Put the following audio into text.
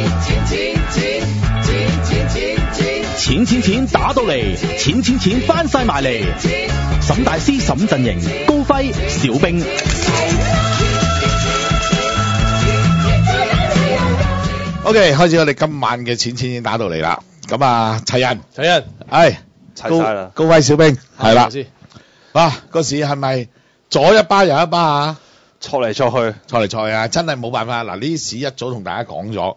钱钱钱钱钱钱钱钱钱钱打到嚟，钱钱钱翻晒埋嚟。沈大师、沈振營高辉、小兵。OK，开始我哋今晚嘅钱钱钱打到嚟啦。咁啊，齐人，齐人，系，齐高辉、小兵，系啦。哇，个市系咪左一巴右一巴啊？挫嚟挫去，錯嚟錯去啊！真系冇办法。嗱，呢啲市一早同大家讲咗。